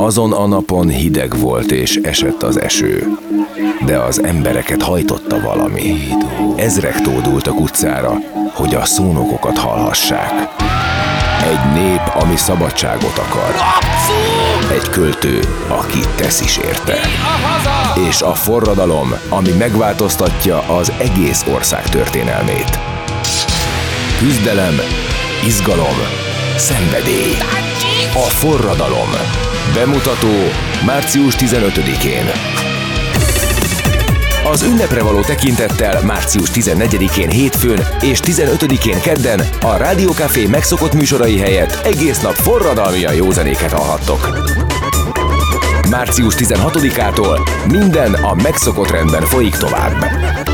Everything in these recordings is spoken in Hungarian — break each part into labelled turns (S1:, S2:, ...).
S1: Azon a napon hideg volt és esett az eső, de az embereket hajtotta valami. Ezrek tódultak utcára, hogy a szónokokat hallhassák. Egy nép, ami szabadságot akar. Egy költő, aki tesz is érte. És a forradalom, ami megváltoztatja az egész ország történelmét. Küzdelem, izgalom, szenvedély. A forradalom. Bemutató március 15-én. Az ünnepre való tekintettel március 14-én hétfőn és 15-én kedden a Rádiókafé megszokott műsorai helyett egész nap forradalmian jó zenéket hallhattok. Március 16-ától minden a megszokott rendben folyik tovább.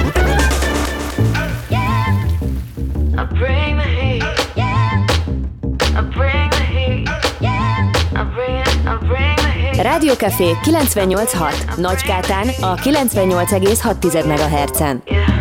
S2: Rádiókafé 98.6 Nagykátán a 98,6 MHz-en. Yeah.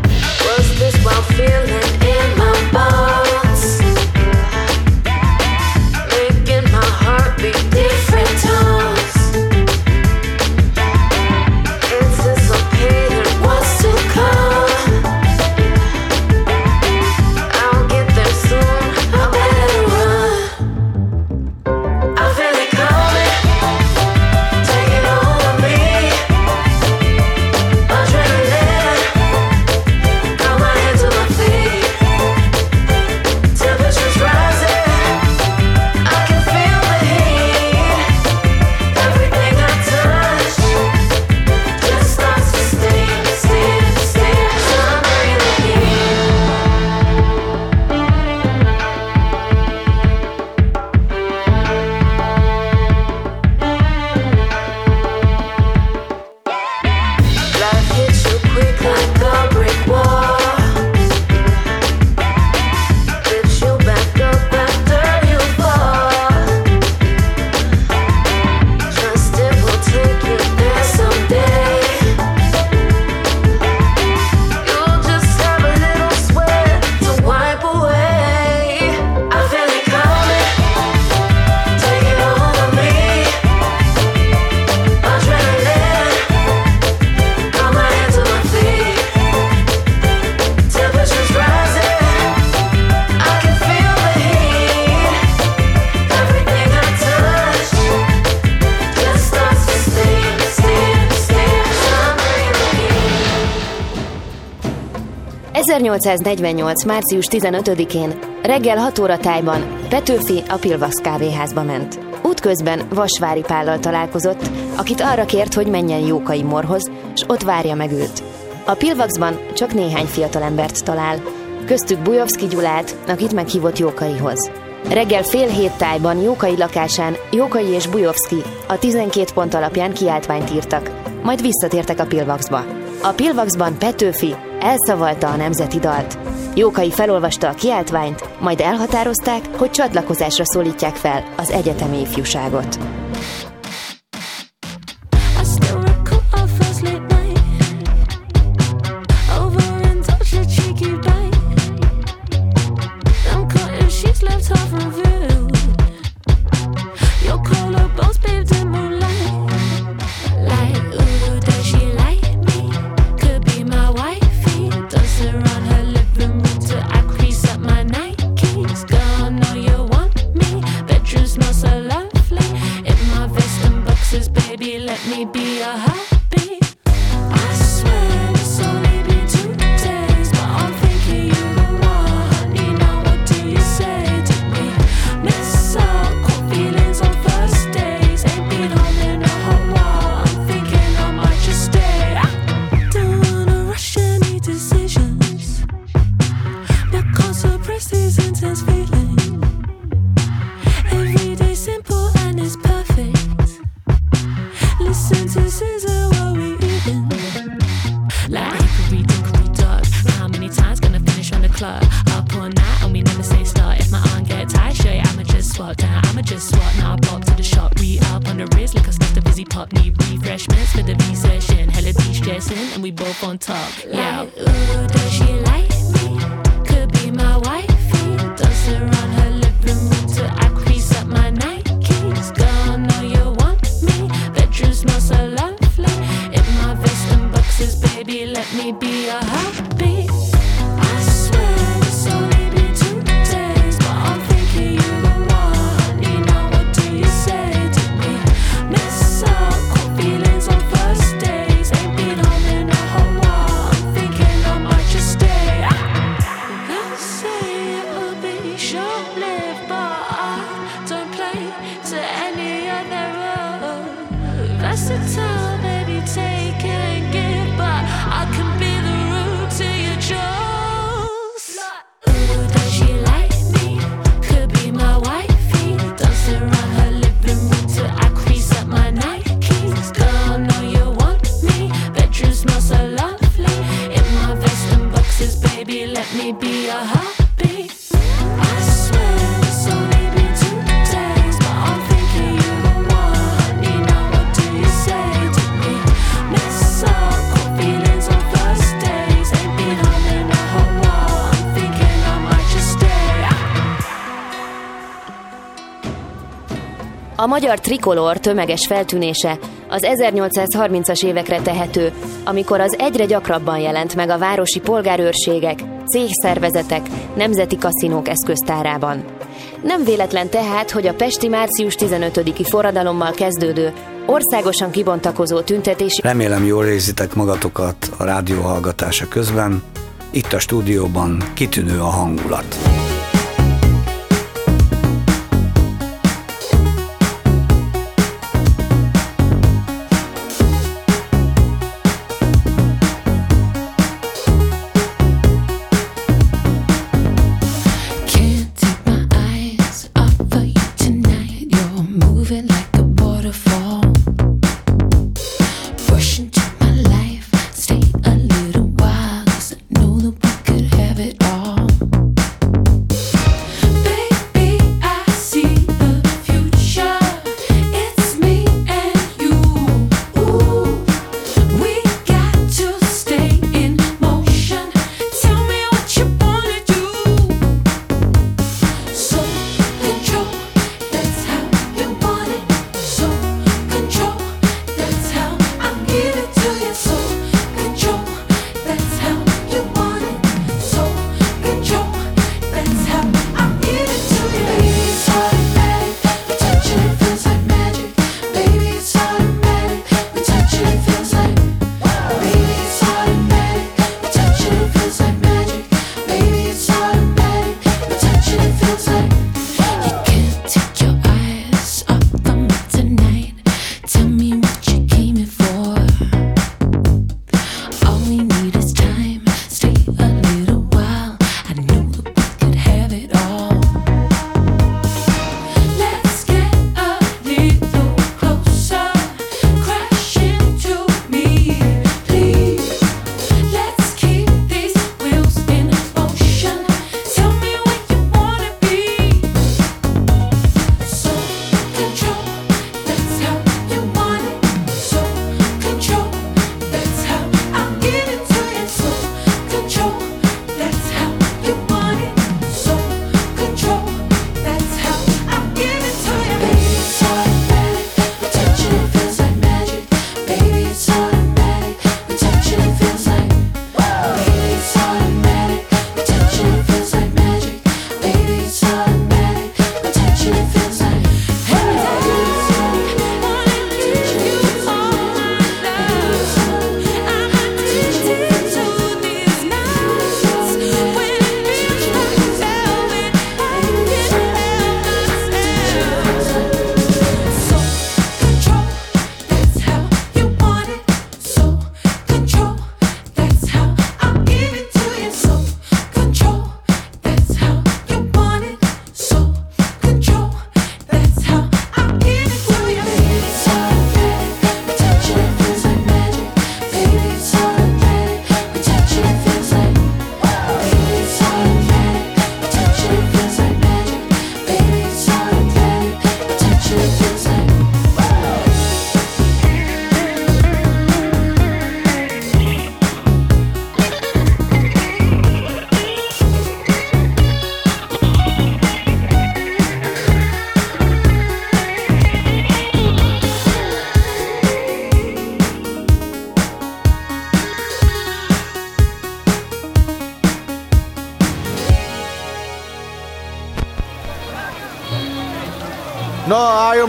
S2: ...1848. március 15-én reggel 6 óra tájban Petőfi a Pilvax kávéházba ment. Útközben Vasvári Pállal találkozott, akit arra kért, hogy menjen Jókai Morhoz, és ott várja meg őt. A Pilvaxban csak néhány fiatalembert talál, köztük Bujovszki Gyulát, akit meghívott Jókaihoz. Reggel fél hét tájban Jókai lakásán Jókai és Bujovszki a 12 pont alapján kiáltványt írtak, majd visszatértek a Pilvaxba. A Pilvaxban Petőfi elszavalta a nemzeti dalt. Jókai felolvasta a kiáltványt, majd elhatározták, hogy csatlakozásra szólítják fel az egyetemi ifjúságot.
S3: Magyar trikolor tömeges feltűnése az 1830-as évekre tehető, amikor az egyre gyakrabban jelent meg a városi polgárőrségek, cégszervezetek, nemzeti kaszinók eszköztárában. Nem véletlen tehát, hogy a Pesti március 15-i forradalommal kezdődő, országosan kibontakozó tüntetés...
S2: Remélem jól érzitek magatokat a rádió hallgatása közben. Itt a stúdióban kitűnő a hangulat.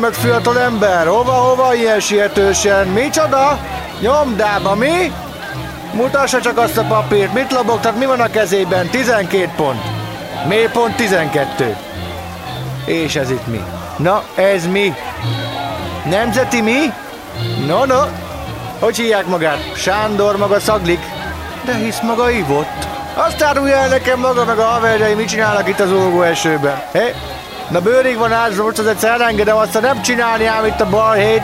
S4: Meg fiatal ember! Hova, hova ilyen sietősen? Micsoda? Nyomdába, mi? Mutassa csak azt a papírt, mit lobogtat, mi van a kezében? 12 pont. Mi pont 12. És ez itt mi? Na, ez mi? Nemzeti mi? No, no. Hogy hívják magát? Sándor maga szaglik. De hisz maga ivott. Azt árulja el nekem maga meg a haverjai, mit csinálnak itt az ógó esőben. Hé? Na bőrig van ázva, most azért elengedem, azt nem csinálni ám itt a balhét.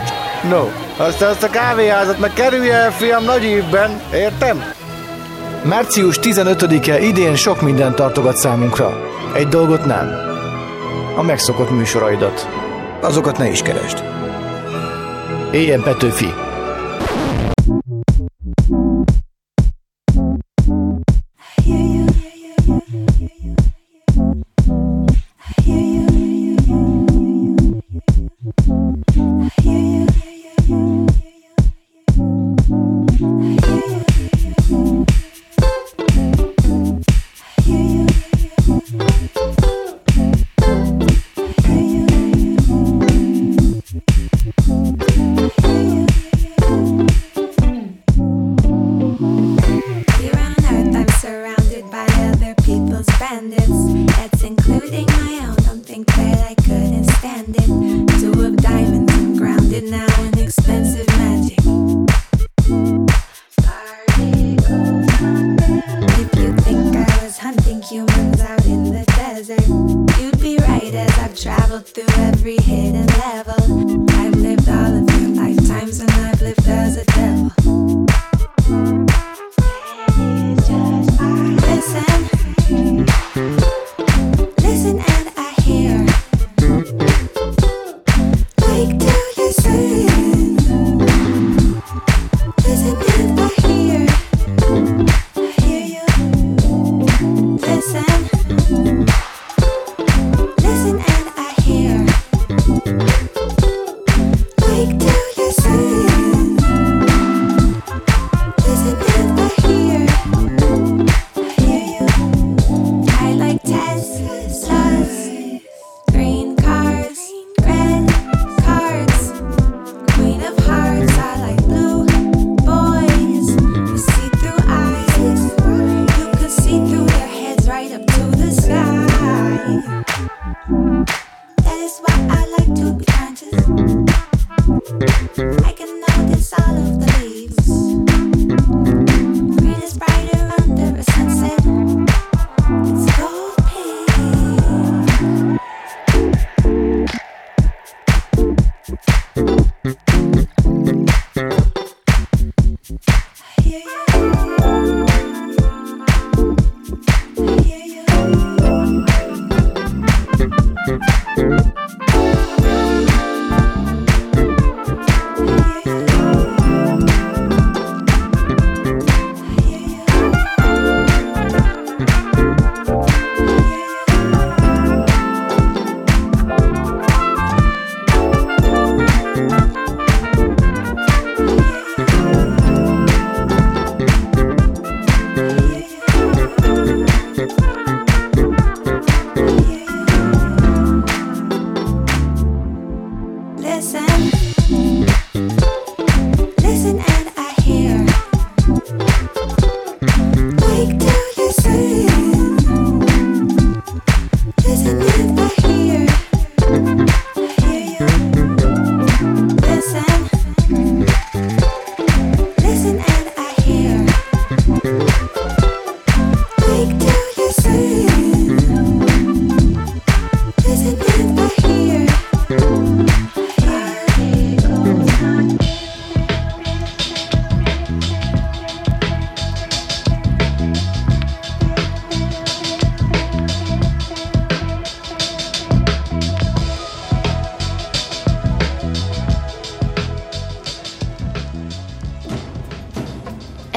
S4: No. Aztán azt a kávéházat meg kerülje fiam, nagy évben. Értem?
S5: Március 15-e idén sok mindent tartogat számunkra. Egy dolgot nem. A megszokott műsoraidat. Azokat ne is keresd. Éljen Petőfi!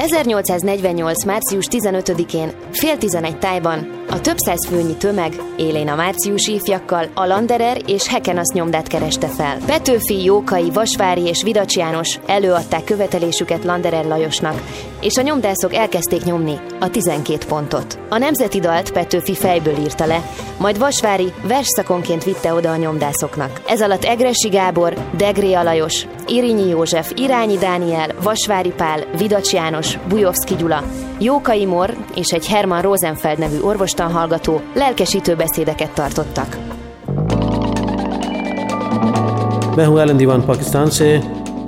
S3: ...1848. március 15-én, fél tizenegy tájban A több száz főnyi tömeg élén a márciusi ifjakkal a Landerer és Hekenasz nyomdát kereste fel. Petőfi, Jókai, Vasvári és Vidacs János előadták követelésüket Landerer Lajosnak, és a nyomdászok elkezdték nyomni a 12 pontot. A nemzeti dalt Petőfi fejből írta le, majd Vasvári versszakonként vitte oda a nyomdászoknak. Ez alatt Egresi Gábor, Degré Alajos, Irinyi József, Irányi Dániel, Vasvári Pál, Vidacs János, Bujovszki Gyula, Jókai Mor és egy Herman Rosenfeld nevű orvostanhallgató lelkesítő beszédeket tartottak.
S6: मैं हूं एलन दीवान पाकिस्तान से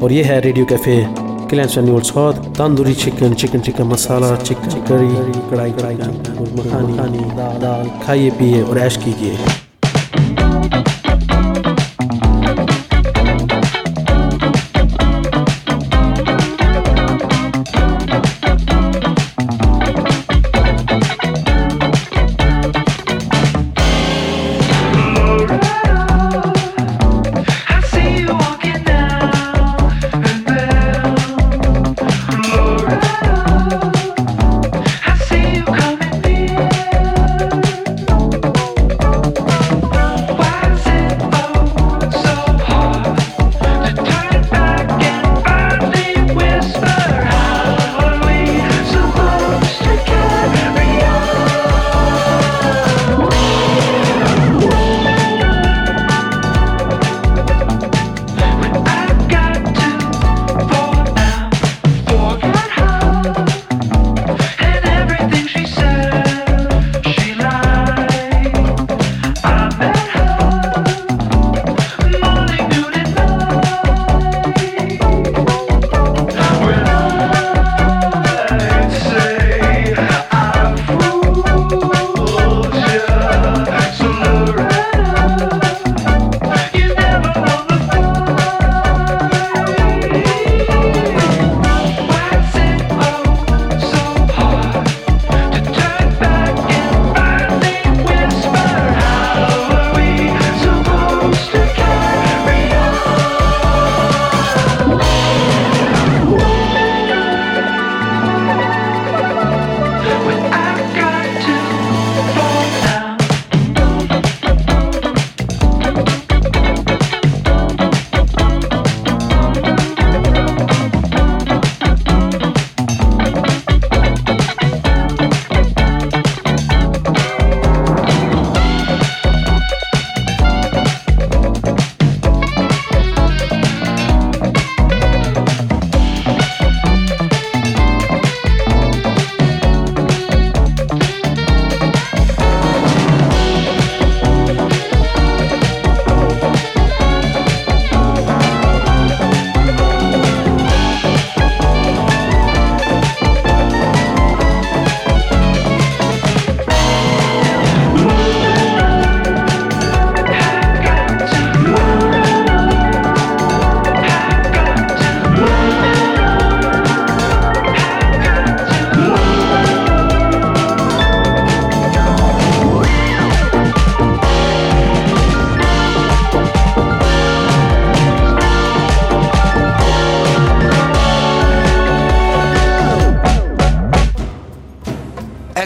S6: और ये है radio cafe clams and noodles hot, tandoori chicken, chicken tikka masala, chicken curry, कढ़ाई कढ़ाई मखानी दाल खाइए पिए और ऐश कीजिए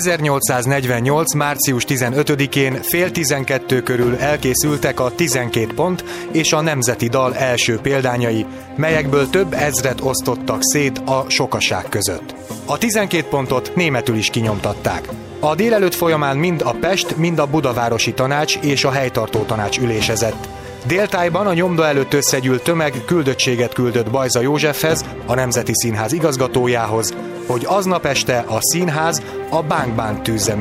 S7: ...1848. március 15-én fél 12 körül elkészültek a 12 pont és a nemzeti dal első példányai, melyekből több ezret osztottak szét a sokaság között. A 12 pontot németül is kinyomtatták. A délelőtt folyamán mind a Pest, mind a Budavárosi Tanács és a Helytartó Tanács ülésezett. Déltájban a nyomda előtt összegyűlt tömeg küldöttséget küldött Bajza Józsefhez, a Nemzeti Színház igazgatójához, hogy aznap este a színház a Bánk Bánk tűzze.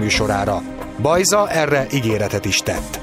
S7: Bajza erre ígéretet is tett.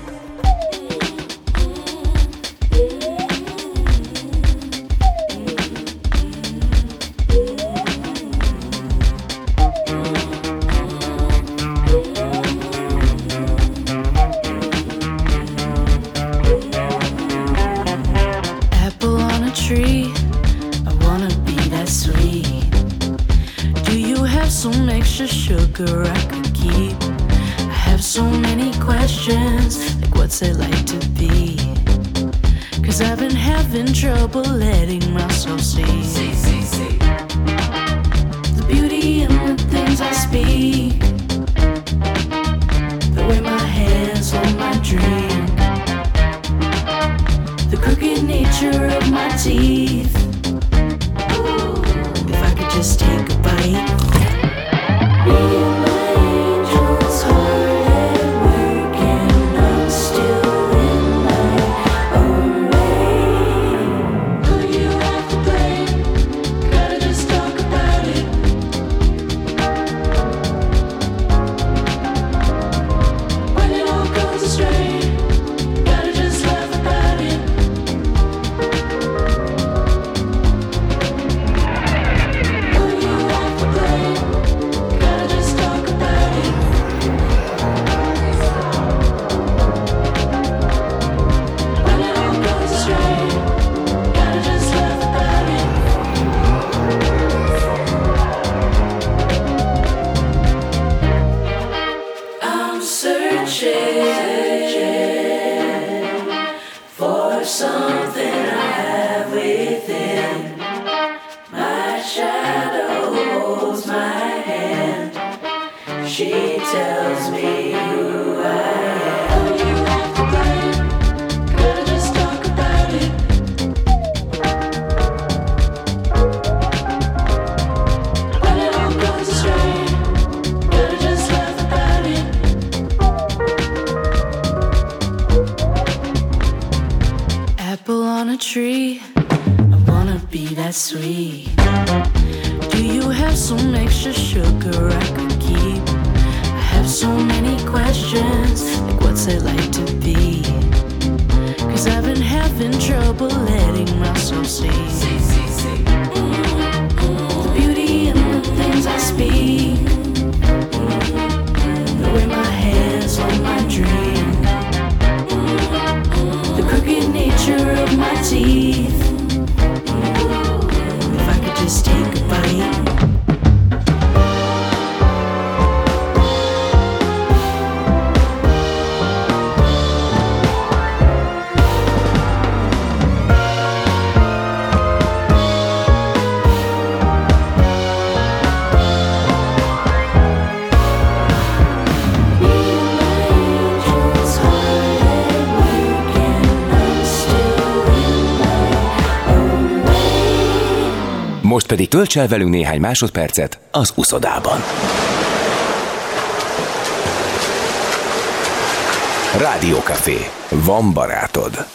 S8: questions like what's it like to be? Cause I've been having trouble letting myself see. see, see, see. The beauty in the things I speak, the way my hands hold my dream, the crooked nature of my teeth.
S1: most pedig tölts el velünk néhány másodpercet az uszodában. Rádiókafé. Van barátod.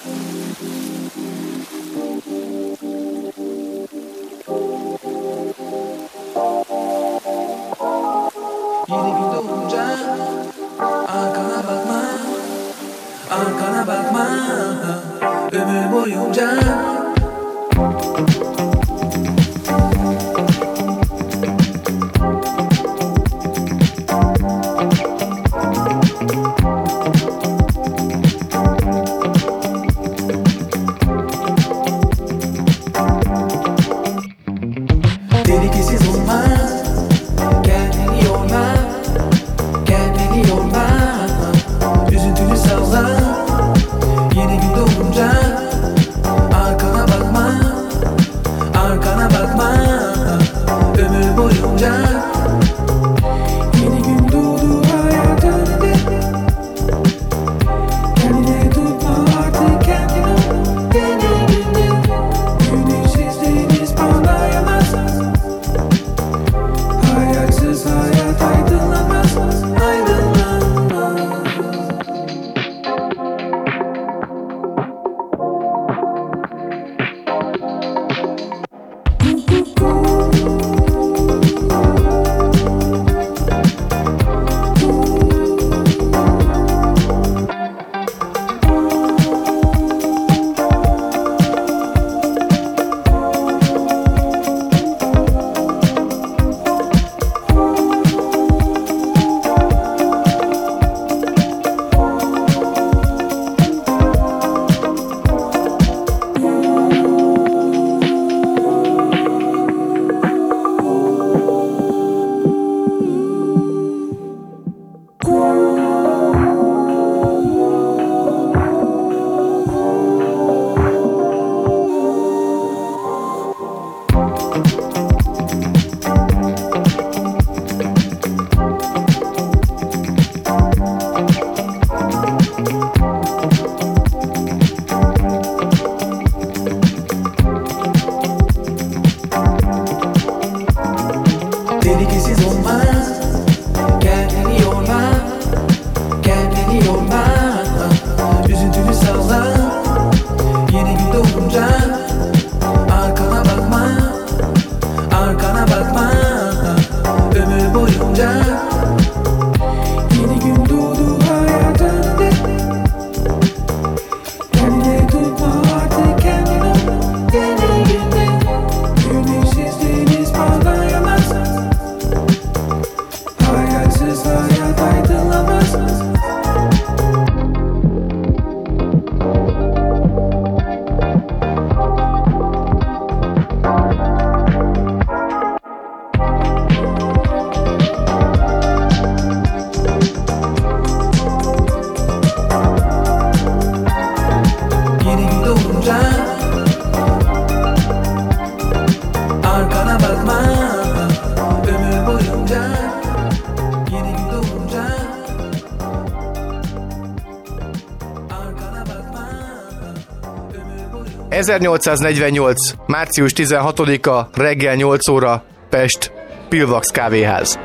S9: 1848. március 16-a reggel 8 óra Pest Pilvax kávéház.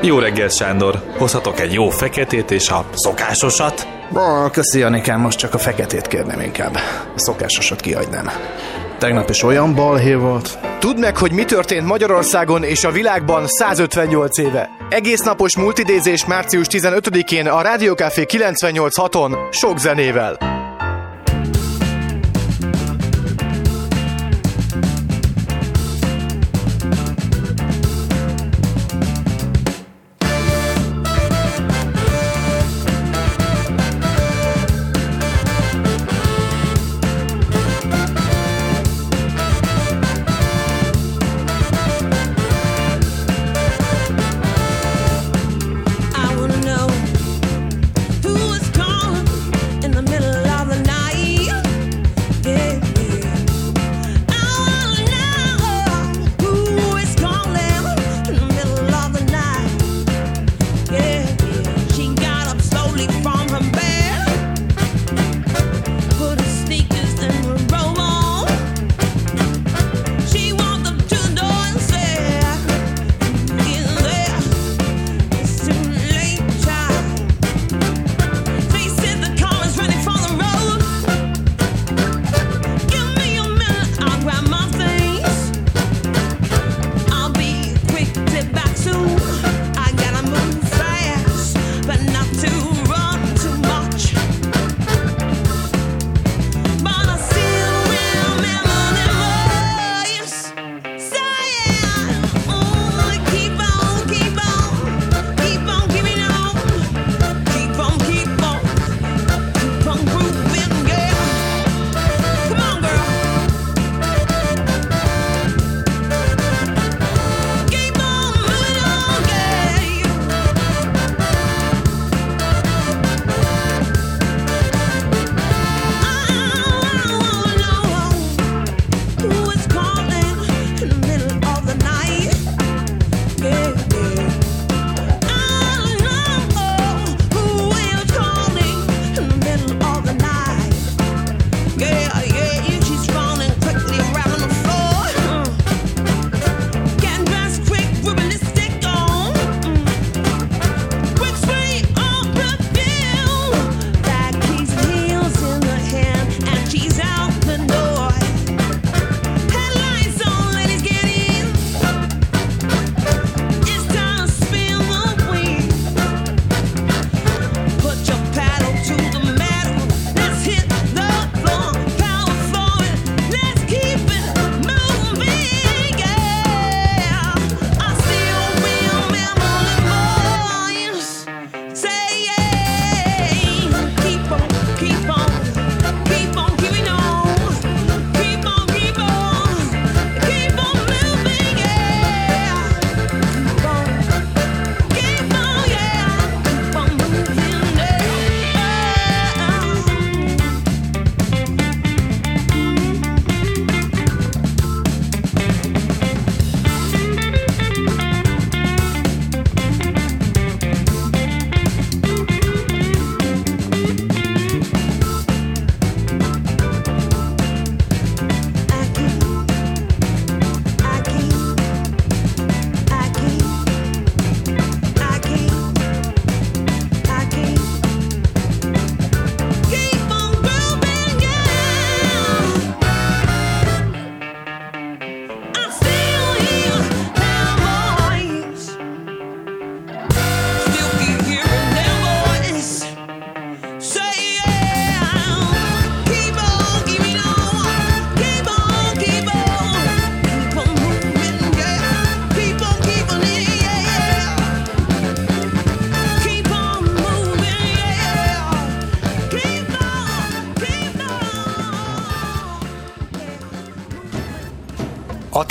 S10: Jó reggel, Sándor! Hozhatok egy jó feketét és a szokásosat?
S11: Ó, köszi, Janikám, most csak a feketét kérném inkább. A szokásosat kiagynám. Tegnap is olyan balhé volt.
S9: Tudd meg, hogy mi történt Magyarországon és a világban 158 éve. Egész napos multidézés március 15-én a Rádiókafé 98.6-on, sok zenével.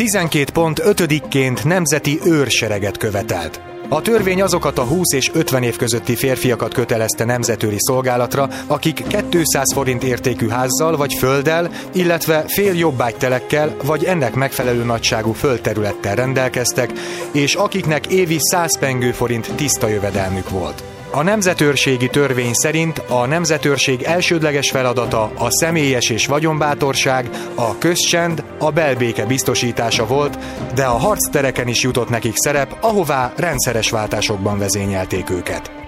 S12: 12 pont ötödikként nemzeti őrsereget követelt. A törvény azokat a 20 és 50 év közötti férfiakat kötelezte nemzetőri szolgálatra, akik 200 forint értékű házzal vagy földdel, illetve fél jobbágytelekkel vagy ennek megfelelő nagyságú földterülettel rendelkeztek, és akiknek évi 100 pengő forint tiszta jövedelmük volt.
S13: A nemzetőrségi törvény szerint a nemzetőrség elsődleges feladata a személyes és vagyonbátorság, a közcsend, a belbéke biztosítása volt, de a harctereken is jutott nekik szerep, ahová rendszeres váltásokban vezényelték őket.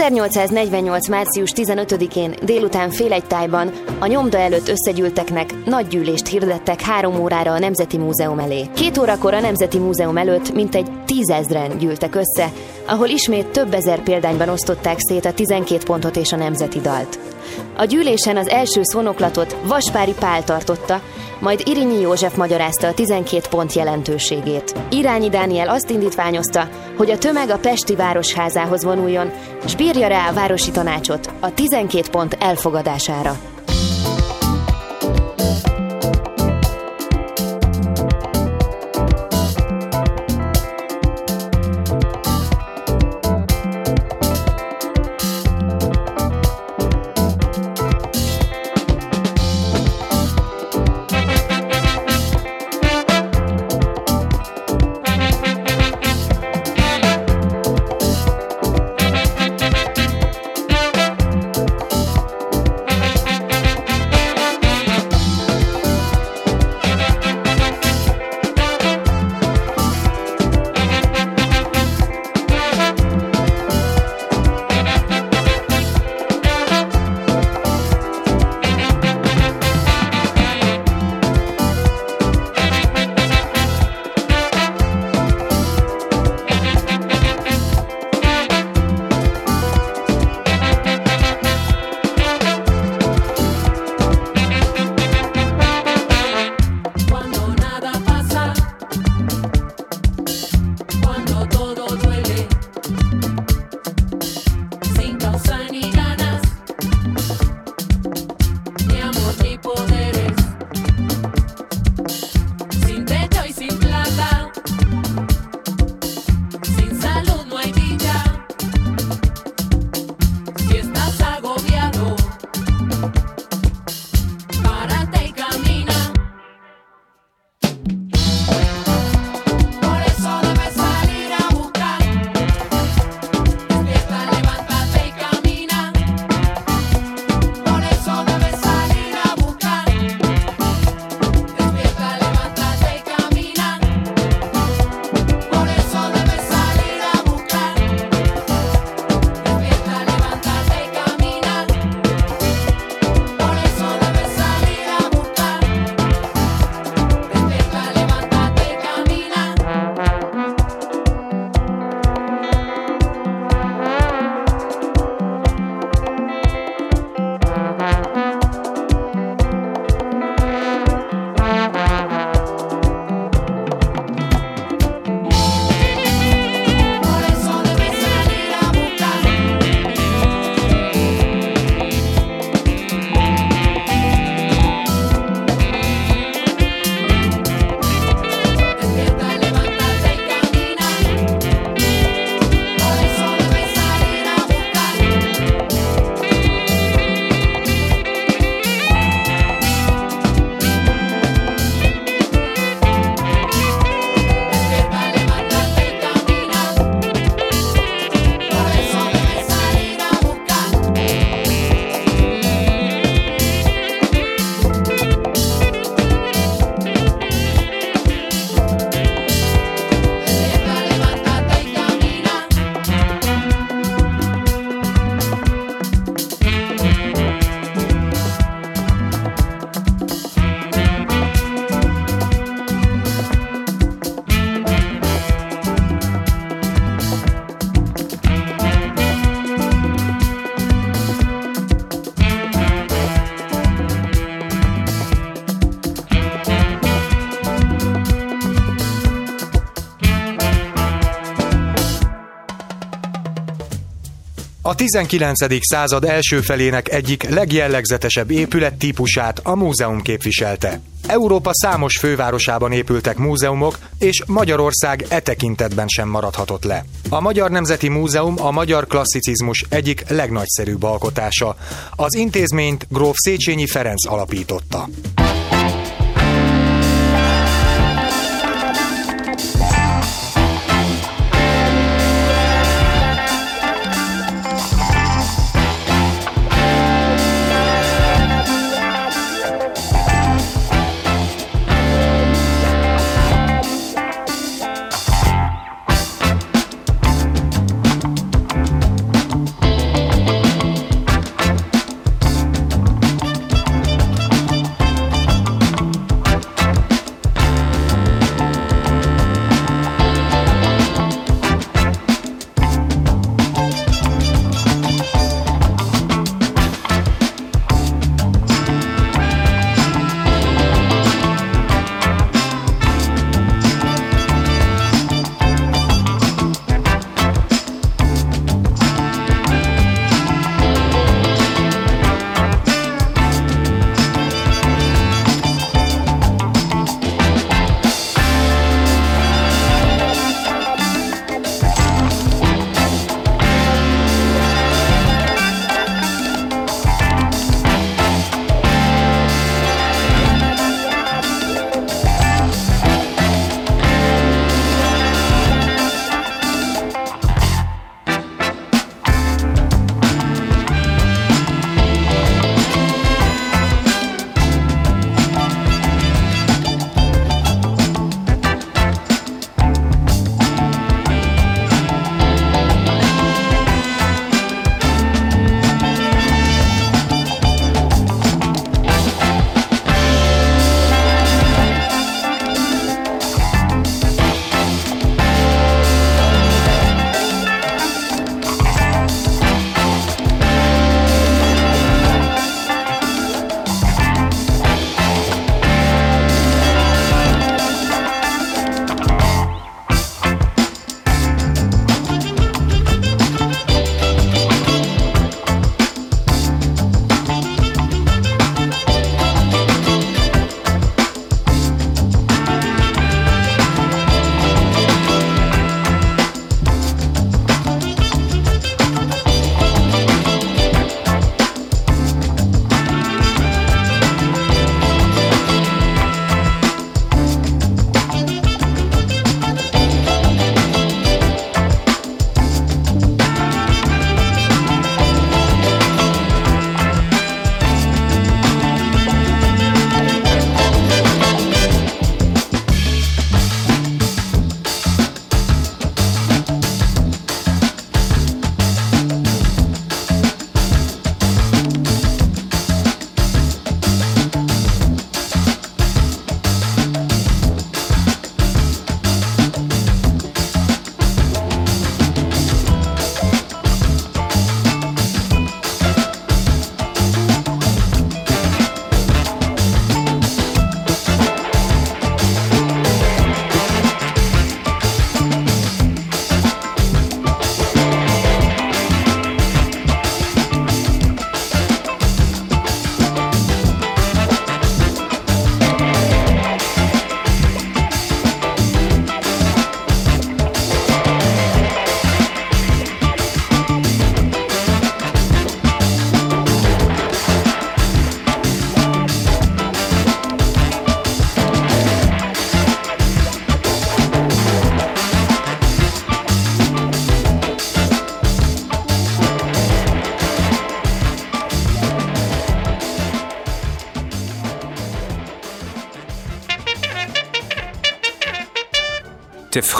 S3: 1848. március 15-én délután fél egy tájban a nyomda előtt összegyűlteknek nagy gyűlést hirdettek három órára a Nemzeti Múzeum elé. Két órakor a Nemzeti Múzeum előtt mintegy tízezren gyűltek össze, ahol ismét több ezer példányban osztották szét a 12 pontot és a nemzeti dalt. A gyűlésen az első szónoklatot Vaspári Pál tartotta, majd Irinyi József magyarázta a 12 pont jelentőségét. Irányi Dániel azt indítványozta, hogy a tömeg a Pesti Városházához vonuljon, s bírja rá a városi tanácsot a 12 pont elfogadására.
S7: 19. század első felének egyik legjellegzetesebb épülettípusát a múzeum képviselte. Európa számos fővárosában épültek múzeumok, és Magyarország e tekintetben sem maradhatott le. A Magyar Nemzeti Múzeum a magyar klasszicizmus egyik legnagyszerűbb alkotása. Az intézményt gróf Széchenyi Ferenc alapította.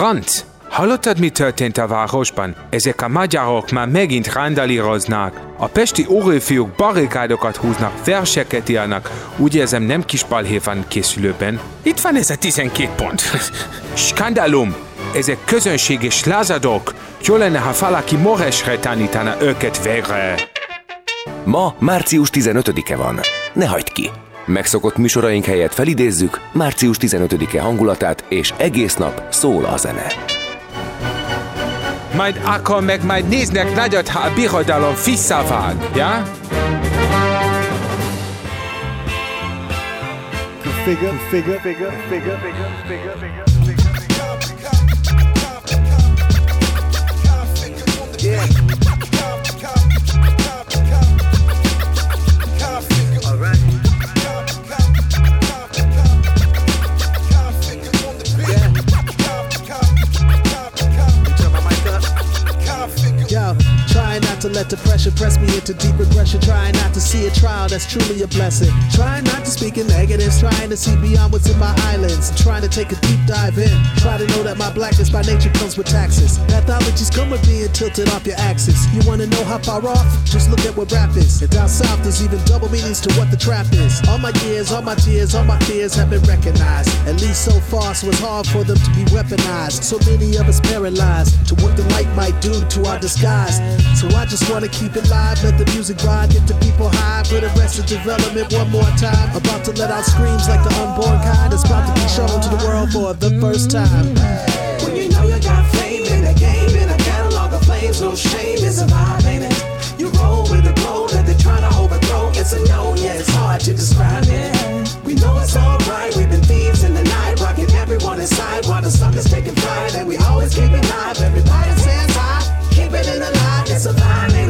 S14: Franz, hallottad, mi történt a városban? Ezek a magyarok már megint randalíroznak. A pesti óréfiúk barikádokat húznak, verseket írnak. Úgy érzem, nem kis balhé van készülőben. Itt van ez a 12 pont. Skandalum! Ezek közönség és lázadók. Jó lenne, ha valaki moresre tanítaná őket végre.
S1: Ma március 15-e van. Ne hagyd ki! Megszokott műsoraink helyett felidézzük március 15-e hangulatát, és egész nap szól a zene.
S14: majd akkor meg majd néznek nagyot, ha a birodalom visszavág, ja?
S15: Figure, figure, figure, figure, figure, figure, figure.
S16: Into deep regression. Trying not to see a trial that's truly a blessing. Trying not to speak in negatives. Trying to see beyond what's in my islands. Trying to take a deep dive in. Try to know that my blackness by nature comes with taxes. Pathologies come with being tilted off your axis. You wanna know how far off? Just look at what rap is. And down south, there's even double meanings to what the trap is. All my years, all my tears, all my fears have been recognized. At least so far, so it's hard for them to be weaponized. So many of us paralyzed to what the light might do to our disguise. So I just wanna keep it live, let the music ride, get the people high for the rest of development one more time. About to let out screams like the unborn kind. It's about to be shown to the world for the first time.
S17: When you know you got fame in the game, in a catalog of flames, no shame is a vibe, ain't it? You roll with the glow that they're trying to overthrow. It's a no, yeah, it's hard to describe it. We know it's alright, we've been thieves in the night, rocking everyone inside while the suckers taking flight, and we always keep it live. Everybody says hi, keep it in the light, it's a vibe,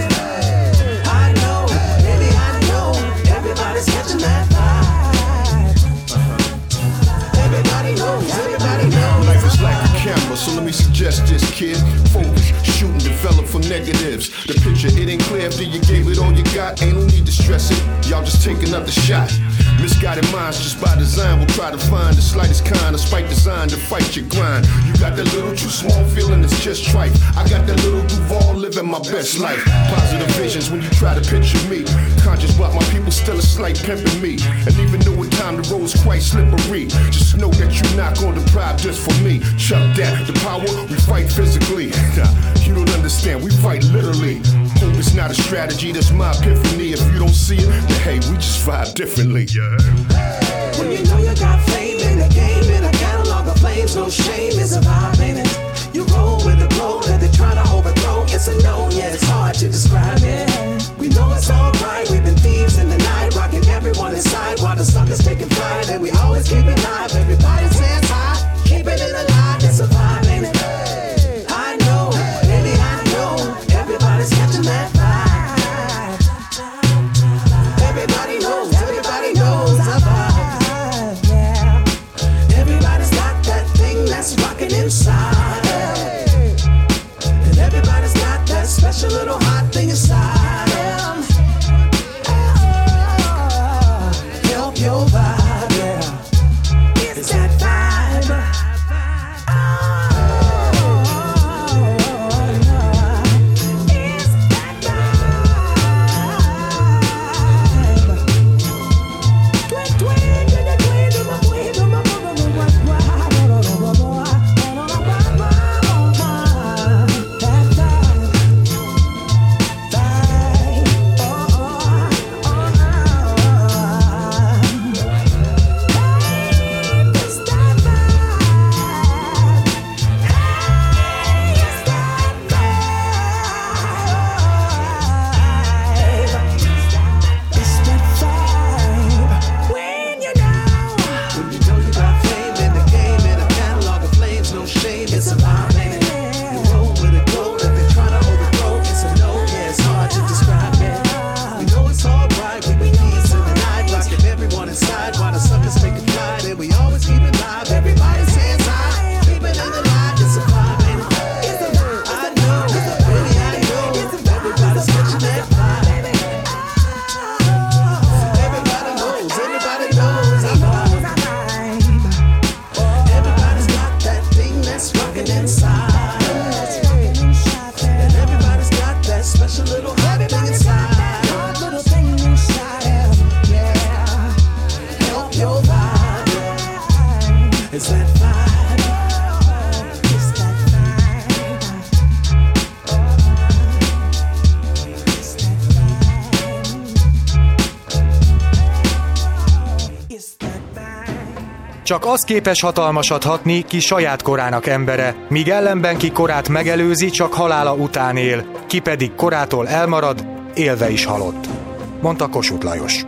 S18: so let me suggest this, kid. Focus, shoot and develop for negatives. The picture, it ain't clear after you gave it all you got. Ain't no need to stress it. Y'all just take another shot. Misguided minds just by design will try to find the slightest kind of spike design to fight your grind. You got that little too small feeling, it's just tripe. I got that little Duval living my best life. Positive visions when you try to picture me. Conscious but my people still a slight pimping me. And even time the road's quite slippery, just know that you're not gonna deprive just for me. Chuck that, the power, we fight physically. you don't understand, we fight literally. Hope it's not a strategy, that's my epiphany. If you don't see it, then hey, we just vibe differently.
S17: When you know you got fame in the game, in a catalog of flames, no shame is a vibe, ain't it? You roll with the glow that they're trying to overthrow. It's a no, yeah, it's hard to describe it. We know it's alright, we've been thieves in the night, rocking everyone inside while the suckers taking flight, and we always keep it live. Everybody stands hi, keep it in the light,
S12: Csak az képes hatalmasat hatni, ki saját korának embere, míg ellenben ki korát megelőzi, csak halála után él, ki pedig korától elmarad, élve is halott. Mondta Kossuth Lajos.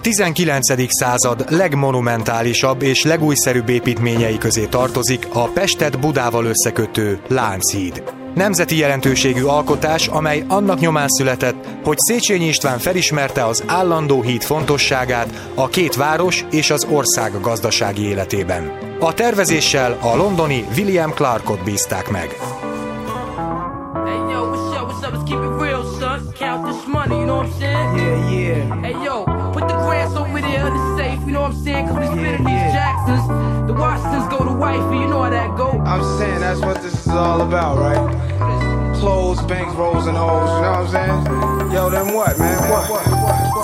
S19: A
S12: 19. század legmonumentálisabb és legújszerűbb építményei közé tartozik a Pestet Budával összekötő Lánchíd. Nemzeti jelentőségű alkotás, amely annak nyomán született, hogy Széchenyi István felismerte az állandó híd fontosságát a két város és az ország gazdasági életében. A tervezéssel a londoni William Clarkot bízták meg.
S19: Hey yo, what's up? What's up? Let's keep it real, son. Count this money, you know what I'm saying? Yeah, yeah. Hey yo, Washingtons go to wifey, you know how that go.
S20: I'm saying that's what this is all about, right? Clothes, banks, rolls, and hoes, you know what I'm saying? Yo, then what, man? What?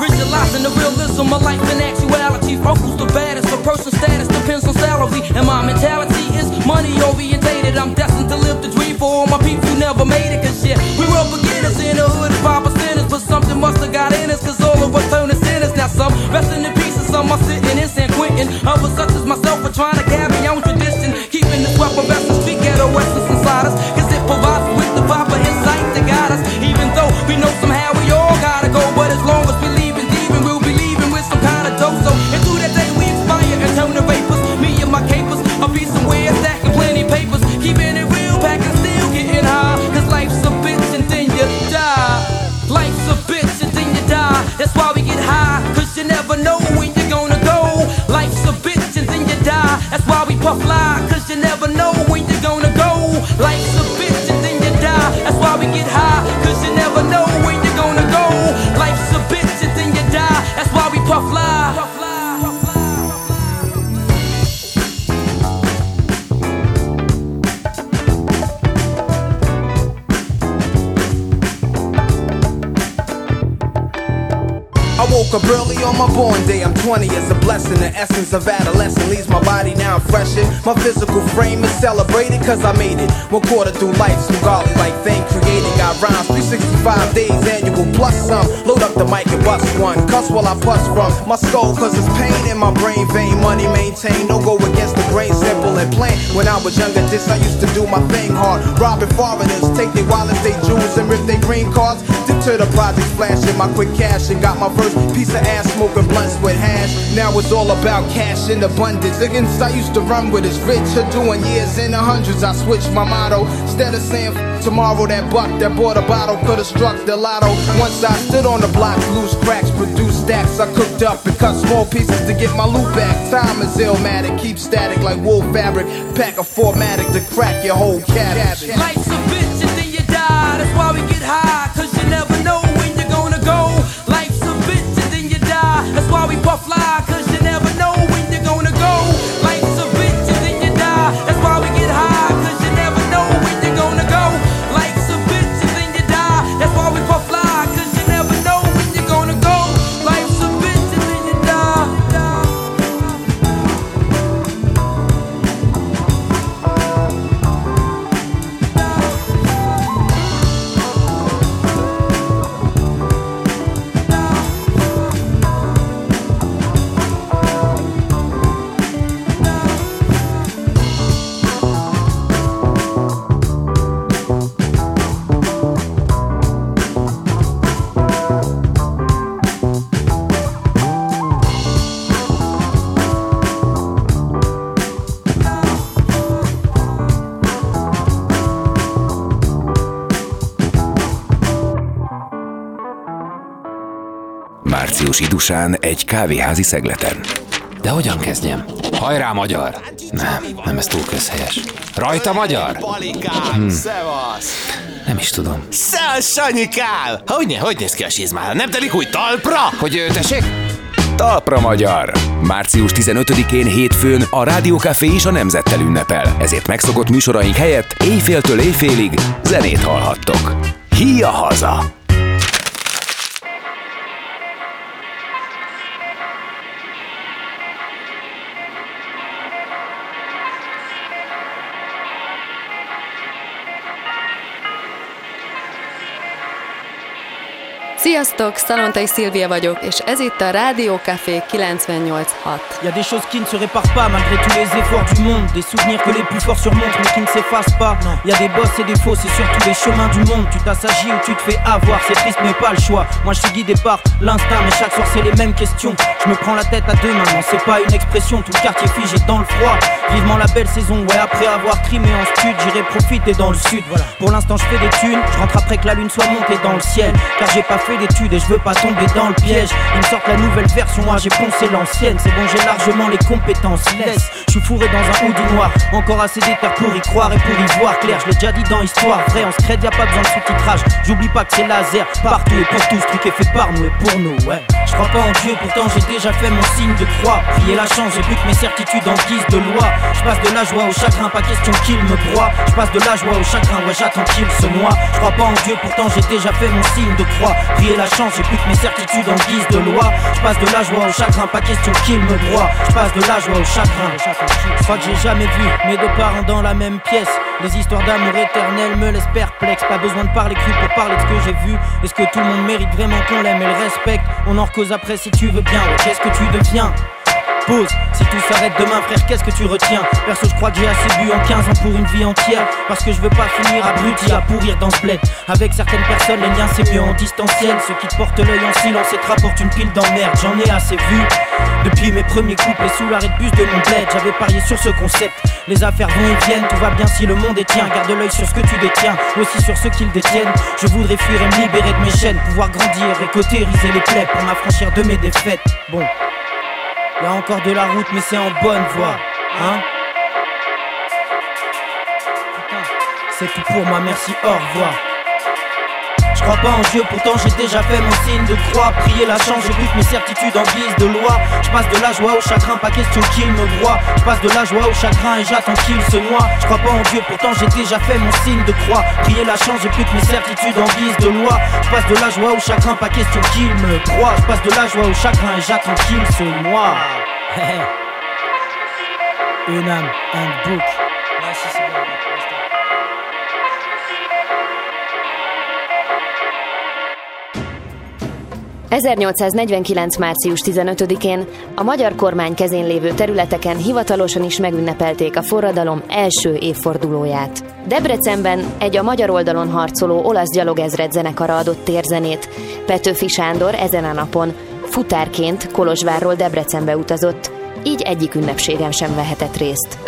S19: Visualizing the realism of life and actuality. Focus the baddest, but person status depends on salary. And my mentality is money orientated. I'm destined to live the dream for all my people who never made it. Cause shit, we were beginners in the hood, five percenters. But something must have got in us, cause all of us turn to sinners. Now some resting in pieces, some are sitting hating. Humble such as myself for trying to carry on Puff fly, cause you never know when you're gonna go. Life's a bitch and then you die. That's why we get high, cause you never know when you're gonna go. Life's a bitch and then you die. That's why we puff fly.
S20: Early on my born day. I'm 20, it's a blessing. The essence of adolescence leaves my body now freshened. My physical frame is celebrated cause I made it. One quarter through life, some golly like thing created. Got rhymes 365 days annual plus some. Load up the mic and bust one. Cuss while I bust from my skull cause it's pain in my brain vein. Money maintained, no go against the grain, simple and plain. When I was younger, this I used to do my thing hard. Robbing foreigners, take their wallets, they jewels, and rip their green cards. Dip to the projects, flashing my quick cash and got my first piece of ass smoking blunts with hash. Now it's all about cash in abundance. Against I used to run with is rich, her doing years in the hundreds. I switched my motto. Instead of saying tomorrow, that buck that bought a bottle could have struck the lotto. Once I stood on the block, loose cracks, produced stacks. I cooked up and cut small pieces to get my loot back. Time is illmatic, keep static like wool fabric. Pack a formatic to crack your whole cabbage.
S19: Life's a bitch and then you die. That's why we get high, cause
S1: Dusán egy kávéházi szegleten.
S21: De hogyan kezdjem? Hajrá, magyar! Nem, nem ez túl közhelyes. Rajta, magyar!
S22: Szevasz!
S21: Nem is tudom.
S22: Szevasz, Sanyikám! Hogy, ne, hogy néz ki a sizmál? Nem telik úgy talpra?
S21: Hogy tessék?
S1: Talpra magyar! Március 15-én hétfőn a Rádiókafé és a Nemzettel ünnepel, ezért megszokott műsoraink helyett éjféltől éjfélig zenét hallhattok. Híja haza!
S23: Sziasztok, Szalontai Szilvia vagyok, és ez itt a Rádió Café 98.6.
S24: Y a des choses qui ne se réparent pas malgré tous les efforts du monde. Des souvenirs que les plus forts surmontent mais qui ne s'effacent pas. Y a des bosses et des fausses et surtout les chemins du monde. Tu t'assagis ou tu te fais avoir, c'est triste mais pas le choix. Moi je suis guidé par l'instinct, mais chaque soir c'est les mêmes questions. Je me prends la tête à deux mains, non c'est pas une expression. Tout le quartier figé dans le froid. Vivement la belle saison, ouais après avoir trimé en stud, j'irai profiter dans le sud. Voilà. Pour l'instant je fais des thunes, je rentre après que la lune soit montée dans le ciel. Car j'ai pas fait je veux pas tomber dans le piège. Ils me sortent la nouvelle version, moi j'ai poncé l'ancienne. C'est bon, j'ai largement les compétences. Laisse, je suis fourré dans un hoodie noir. Encore assez d'éther pour y croire et pour y voir clair. Je l'ai déjà dit dans Histoire vrai, en secret, y a pas besoin de sous-titrage. J'oublie pas que c'est laser partout et pour tous. Ce truc est fait par nous et pour nous, ouais. Je crois pas en Dieu, pourtant j'ai déjà fait mon signe de croix. Prier la chance, j'ai plus que mes certitudes en guise de loi. Je passe de la joie au chagrin, pas question qu'il me broie. Je passe de la joie au chagrin, ouais, j'attends qu'il se noie. Je crois pas en Dieu, pourtant j'ai déjà fait mon signe de croix. Prier la chance, j'ai plus que mes certitudes en guise de loi. Je passe de la joie au chagrin, pas question qu'il me broie. Je passe de la joie au chagrin. Crois que j'ai jamais vu mes deux parents dans la même pièce. Les histoires d'amour éternel me laissent perplexe. Pas besoin de parler cru pour parler de ce que j'ai vu. Est-ce que tout le monde mérite vraiment qu'on l'aime et le respecte? Après si tu veux bien. Qu'est-ce que tu deviens Si tout s'arrête demain frère qu'est-ce que tu retiens? Perso je crois que j'ai assez bu en 15 ans pour une vie entière. Parce que je veux pas finir abruti à pourrir dans ce bled. Avec certaines personnes les liens c'est mieux en distanciel. Ceux qui te portent l'œil en silence et te rapportent une pile d'emmerde J'en ai assez vu. Depuis mes premiers couples et sous l'arrêt de bus de mon J'avais parié sur ce concept. Les affaires vont et viennent, tout va bien si le monde est tien. Garde l'œil sur ce que tu détiens, aussi sur ceux qui le détiennent. Je voudrais fuir et me libérer de mes chaînes Pouvoir grandir et cautériser les plaies Pour m'affranchir de mes défaites. Bon y a encore de la route, mais c'est en bonne voie, hein C'est tout pour moi, merci, au revoir. Je crois pas en Dieu, pourtant j'ai déjà fait mon signe de croix. Prier la chance, plus que mes certitudes en guise de loi. Je passe de la joie au chagrin, pas question qu'il me broie. Je passe de la joie au chagrin et j'attends qu'il se noie. Je crois pas en Dieu, pourtant j'ai déjà fait mon signe de croix. Prier la chance, plus que mes certitudes en guise de loi. Je passe de la joie au chagrin, pas question qu'il me broie. Je passe de la joie au chagrin et j'attends qu'il se noie. Une âme, un book.
S3: 1849. március 15-én a magyar kormány kezén lévő területeken hivatalosan is megünnepelték a forradalom első évfordulóját. Debrecenben egy a magyar oldalon harcoló olasz gyalogezred zenekara adott térzenét. Petőfi Sándor ezen a napon futárként Kolozsvárról Debrecenbe utazott, így egyik ünnepségen sem vehetett részt.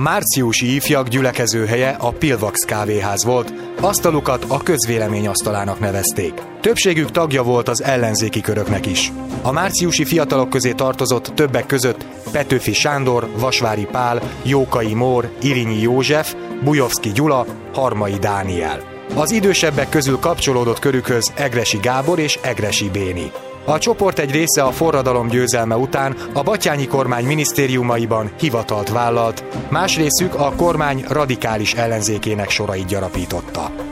S7: Márciusi ifjak gyülekezőhelye a Pilvax kávéház volt, asztalukat a közvélemény asztalának nevezték. Többségük tagja volt az ellenzéki köröknek is. A márciusi fiatalok közé tartozott többek között Petőfi Sándor, Vasvári Pál, Jókai Mór, Irinyi József, Bujovszki Gyula, Harmai Dániel. Az idősebbek közül kapcsolódott körükhöz Egresi Gábor és Egresi Béni. A csoport egy része a forradalom győzelme után a Batyányi kormány minisztériumaiban hivatalt vállalt, más részük a kormány radikális ellenzékének sorait gyarapította.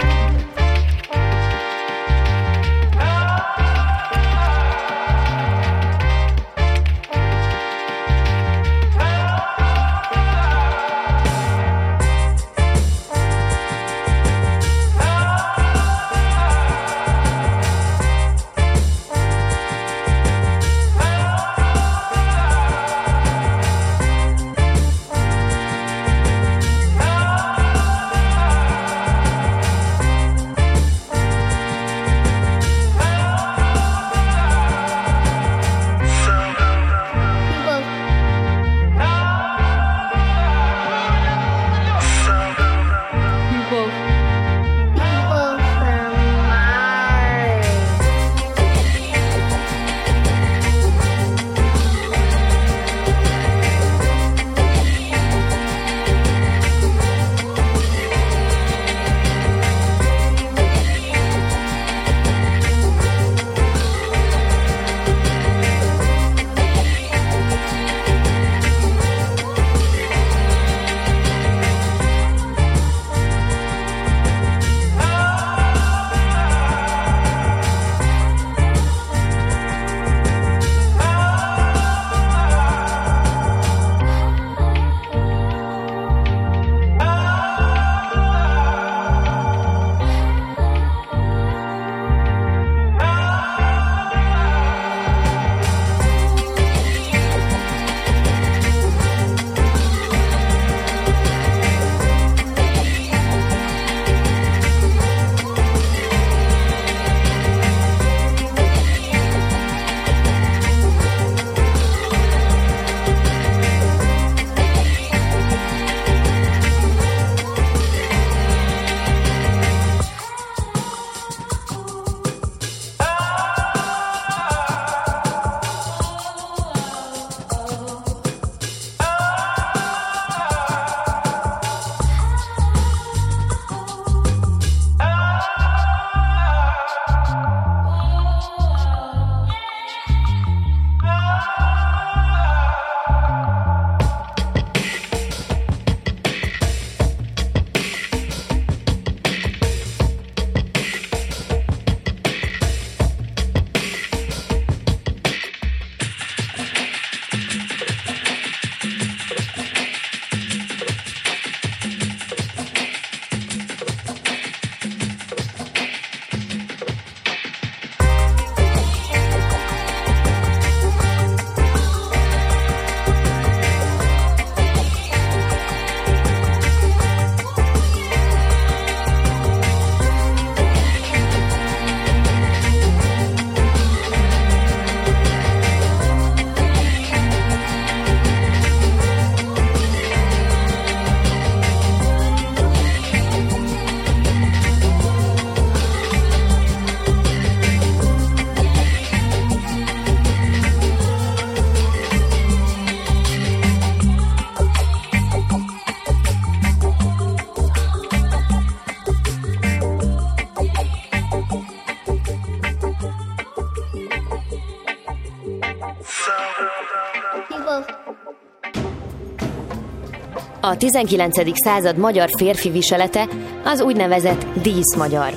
S3: A 19. század magyar férfi viselete az úgynevezett díszmagyar.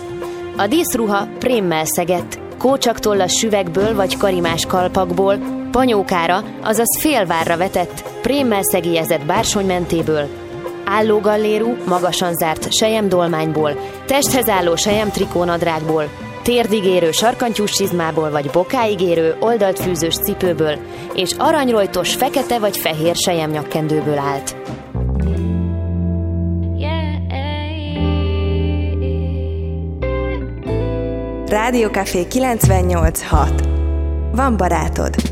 S3: A díszruha prémmel szegett, kócsaktollas süvegből vagy karimás kalpakból, panyókára, azaz félvárra vetett, prémmel szegélyezett bársonymentéből, állógallérú, magasan zárt sejemdolmányból, testhez álló sejemtrikónadrágból, térdig érő sarkantyús csizmából vagy bokáig érő oldalt fűzős cipőből, és aranyrojtos fekete vagy fehér sejemnyakkendőből állt.
S23: Rádiókafé 98.6. Van barátod.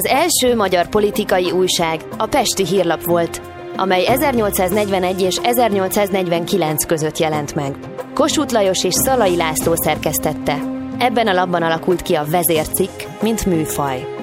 S2: Az első magyar politikai újság a Pesti Hírlap volt, amely 1841 és 1849 között jelent meg. Kossuth Lajos és Szalai László szerkesztette. Ebben a labban alakult ki a vezércikk, mint műfaj.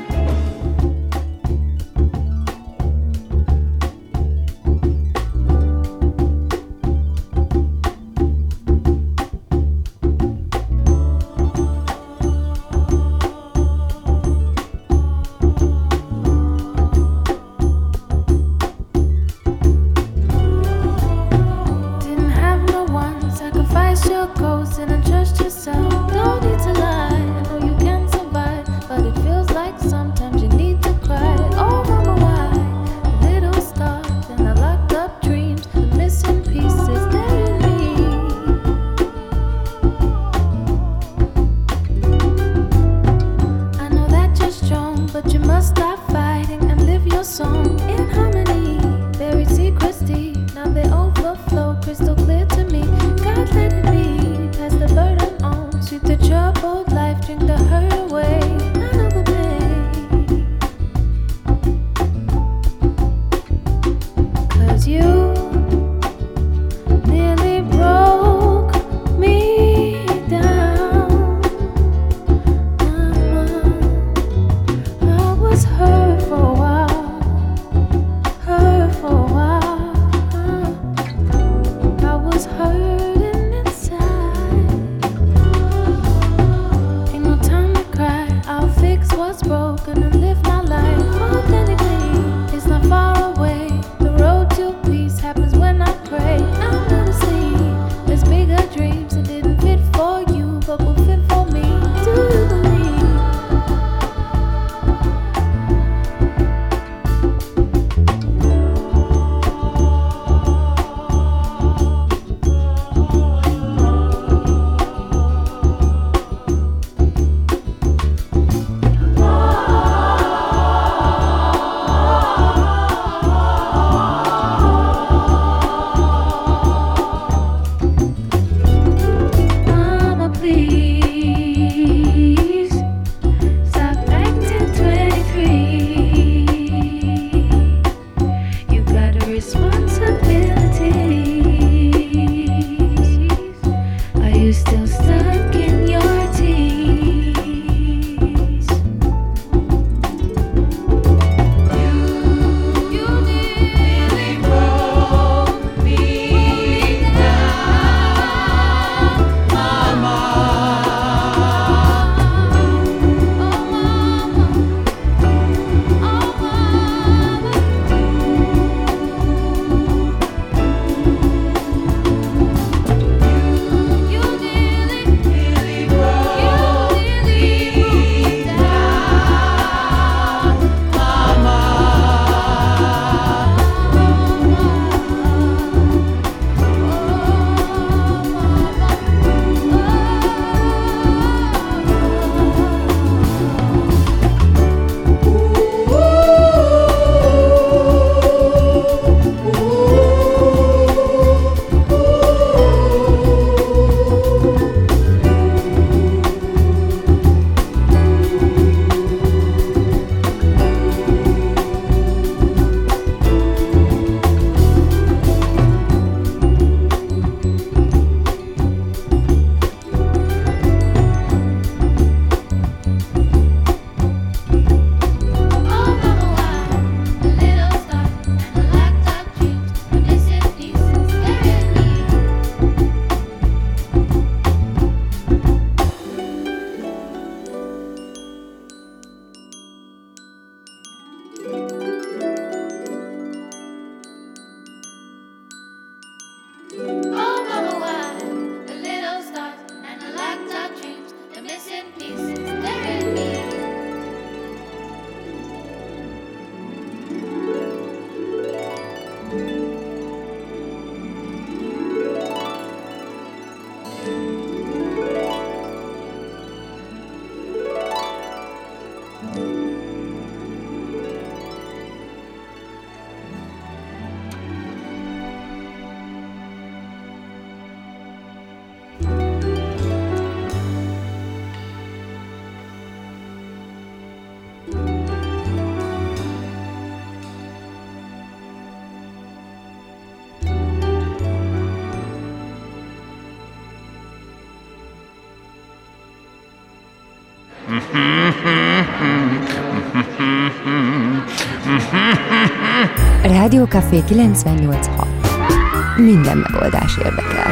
S25: Rádiókafé 98.6. Minden megoldás érdekel.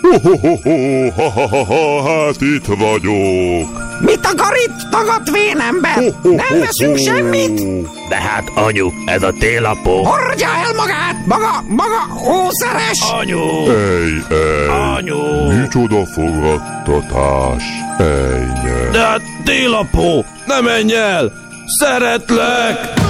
S26: Ho-ho-ho-ho, ha-ha-ha-ha, hát itt vagyok.
S27: Mit akar itt, tagadt vénember? Nem veszünk semmit?
S28: De hát anyu, ez a télapó.
S27: Hordja el magát! Maga, maga, ószeres!
S28: Anyu!
S26: Ej, ej.
S28: Anyu!
S26: Micsoda fogadtatás. Ejnye.
S29: De hát télapó, ne menj el! Szeretlek!